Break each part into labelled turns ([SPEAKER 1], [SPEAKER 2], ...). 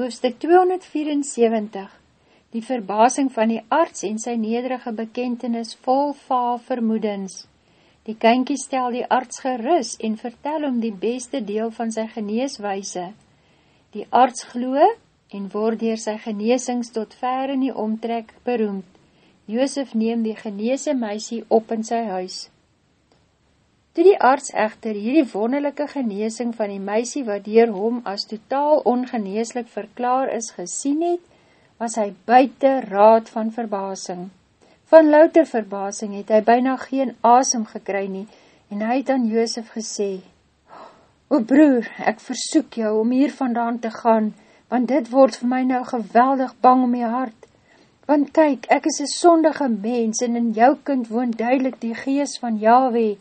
[SPEAKER 1] Hoofstuk 274 Die verbasing van die arts en sy nederige bekentenis vol vaal vermoedens. Die kynkie stel die arts geris en vertel om die beste deel van sy geneeswijse. Die arts gloe en word dier sy geneesings tot ver in die omtrek beroemd. Joosef neem die geneese meisie op in sy huis. Toe die arts echter hierdie wonderlijke geneesing van die meisie wat dier hom as totaal ongeneeslik verklaar is gesien het, was hy buiten raad van verbasing. Van louter verbasing het hy byna geen asem gekry nie en hy het aan Joosef gesê, O broer, ek versoek jou om hier vandaan te gaan, want dit word vir my nou geweldig bang om my hart. Want kyk, ek is een sondige mens en in jou kind woon duidelik die gees van Yahweh,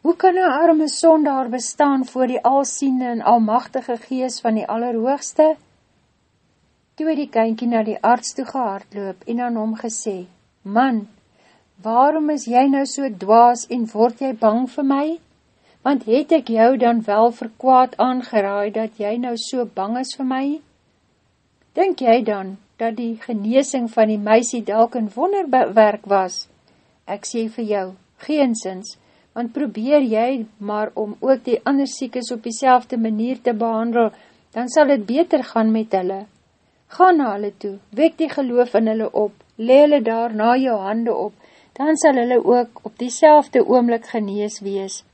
[SPEAKER 1] Hoe kan een arme sondaar bestaan voor die alsiende en almachtige gees van die allerhoogste? Toe het die kynkie na die arts toe gehaardloop en aan hom gesê, Man, waarom is jy nou so dwaas en word jy bang vir my? Want het ek jou dan wel verkwaad aangeraai dat jy nou so bang is vir my? Denk jy dan, dat die geneesing van die meisie dalk een wonderwerk was? Ek sê vir jou, geensins, want probeer jy maar om ook die ander siekes op die manier te behandel, dan sal het beter gaan met hulle. Ga na hulle toe, wek die geloof in hulle op, le hulle daar na jou hande op, dan sal hulle ook op die oomlik genees wees.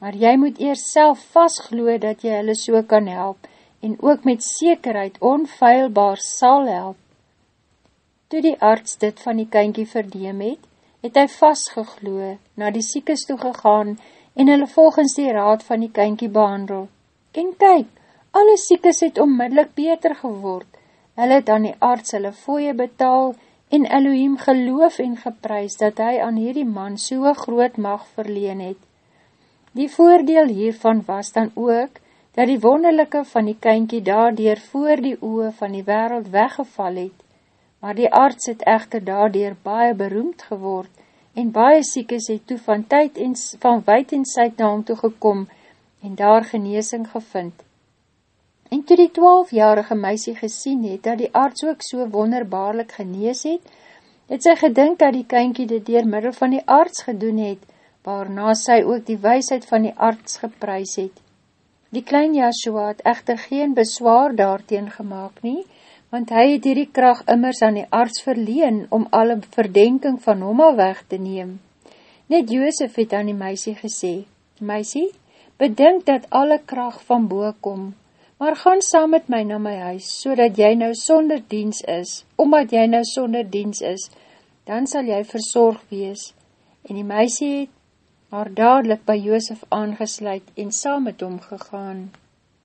[SPEAKER 1] Maar jy moet eers self vastgloe dat jy hulle so kan help, en ook met sekerheid onfeilbaar sal help. Toe die arts dit van die kynkie verdeem het, het hy vastgegloe, na die siekes toegegaan en hulle volgens die raad van die kynkie behandel. En kyk, alle siekes het onmiddellik beter geword. Hulle het aan die arts hulle fooie betaal en Elohim geloof en geprys dat hy aan hierdie man so'n groot mag verleen het. Die voordeel hiervan was dan ook, dat die wonderlijke van die kynkie daardoor voor die oe van die wereld weggeval het, maar die arts het echter daardoor baie beroemd geword, en baie siekes het toe van tyd en van wyd en syd na hom toegekom, en daar geneesing gevind. En toe die twaalfjarige meisie gesien het, dat die arts ook so wonderbaarlik genees het, het sy gedink dat die kynkie dit dier middel van die arts gedoen het, waarna sy ook die weisheid van die arts geprys het. Die klein Joshua het echter geen beswaar daarteen gemaakt nie, want hy het hierdie kracht immers aan die arts verleen om alle verdenking van hom al weg te neem. Net Joosef het aan die meisie gesê, Meisie, bedink dat alle kracht van boe kom, maar gaan saam met my na my huis, so dat jy nou sonder diens is, omdat jy nou sonder diens is, dan sal jy verzorg wees. En die meisie het haar dadelijk by Joosef aangesluit en saam met hom gegaan.